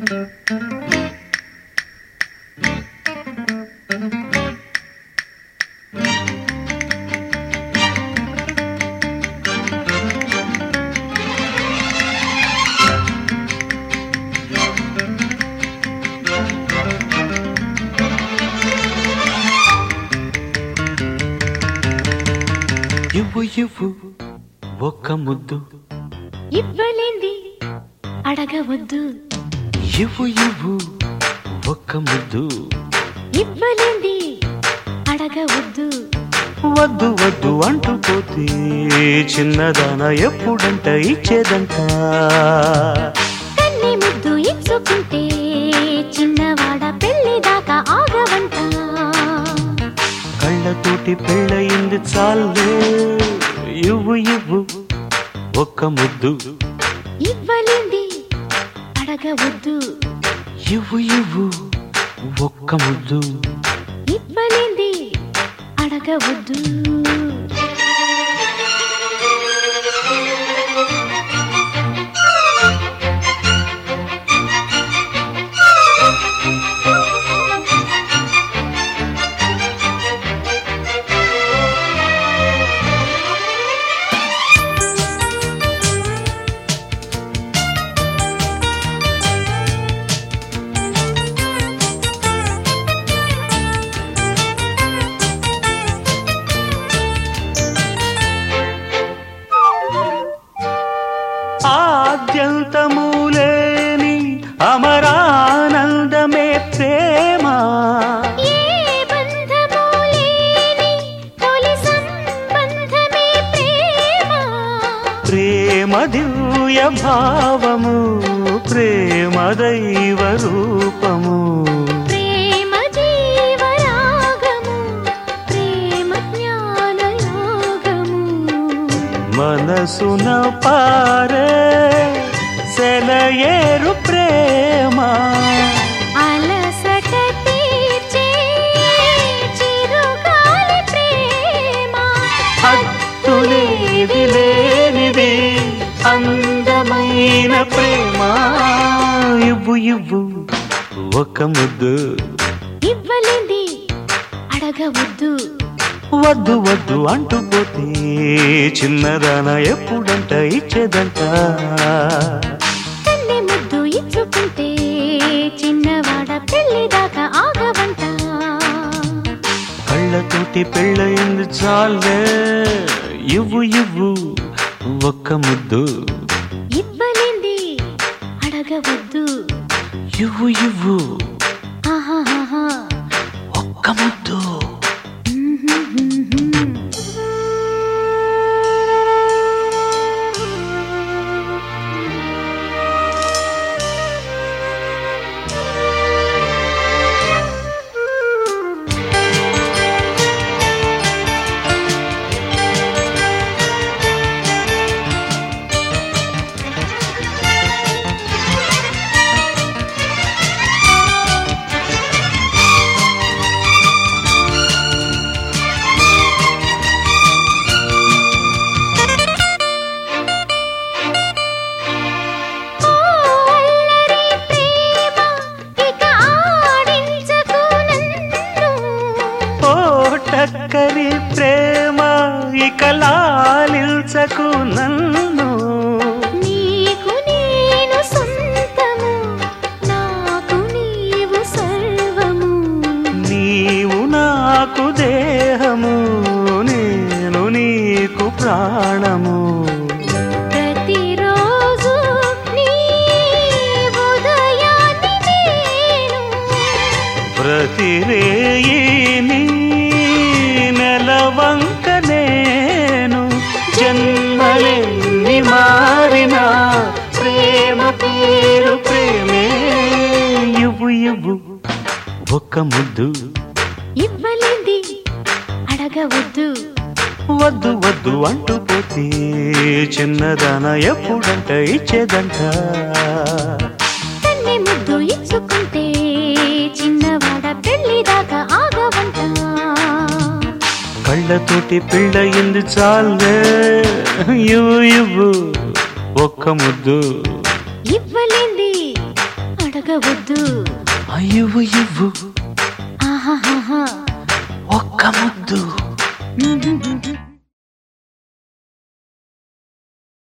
ఇవ్వు ఇవ్వు ఒక్క ముద్దు. ఇవ్వలేంది. అడగవద్దు. ఇవ్వు ఇవ్వు ఒక్క ముద్దు. ఇవ్వలేంది. అడగవద్దు. వద్దు వద్దు అంటూ పోతే చిన్నదాన ఎప్పుడంట ఇచ్చేదంట. కన్ని ముద్దు ఇచ్చుకుంటే చిన్నవాడ పెళ్ళి దాకా ఆగవంట. కళ్ళతోటి పెళ్ళయింది చాలే. ఇవ్వు ఇవ్వు ఒక్క ముద్దు. ఇవ్వలేంది అడగవద్దు. ఇవ్వు ఇవ్వు ఒక్క ముద్దు. ఇవ్వలేంది అడగవద్దు. ఆద్యంతము లేని అమరానందమే ప్రేమ. ప్రేమ. దివ్య భావము ప్రేమ దైవ రూపము. మనసున పారే సెలయేరు ప్రేమ. అలసట తీర్చే చిరుగాలి ప్రేమ. హద్దులేది లేనిది అందమైన ప్రేమ. ఇవ్వు ఇవ్వు ఒక ముద్దు. ఇవ్వలేంది అడగవద్దు. వద్దు వద్దు అంటూ పోతే చిన్నదాన ఎప్పుడంట ఇచ్చేదంట. ముద్దు ఇచ్చుకుంటే చిన్నవాడ పెళ్ళి దాకా ఆగవంట. కళ్ళతోటి పెళ్ళయింది చాలే. ఇవ్వు ఇవ్వు ఒక్క ముద్దు. ఇవ్వలేంది అడగవద్దు. ఇవ్వు ఇవ్వు. ఒక్క ముద్దు. చక్కని ప్రేమ ఇక లాలించకు నన్ను. నెలవంక నేను జన్మలెన్ని మారినా ప్రేమ పేరు ప్రేమే. ఇవ్వు ఇవ్వు ఒక్క ముద్దు. ఇవ్వలేంది అడగవద్దు. వద్దు వద్దు అంటూ పోతే చిన్నదాన ఎప్పుడంట ఇచ్చేదంట. ముద్దు ఇచ్చుకుంటే కళ్ళతోటి ఎందు చాలే? ఇవ్వు ఇవ్వు ఒక్క ముద్దు. ఇవ్వలేంది అడగవద్దు. అయ్యవు ఇవ్వు ఒక్క ముద్దు.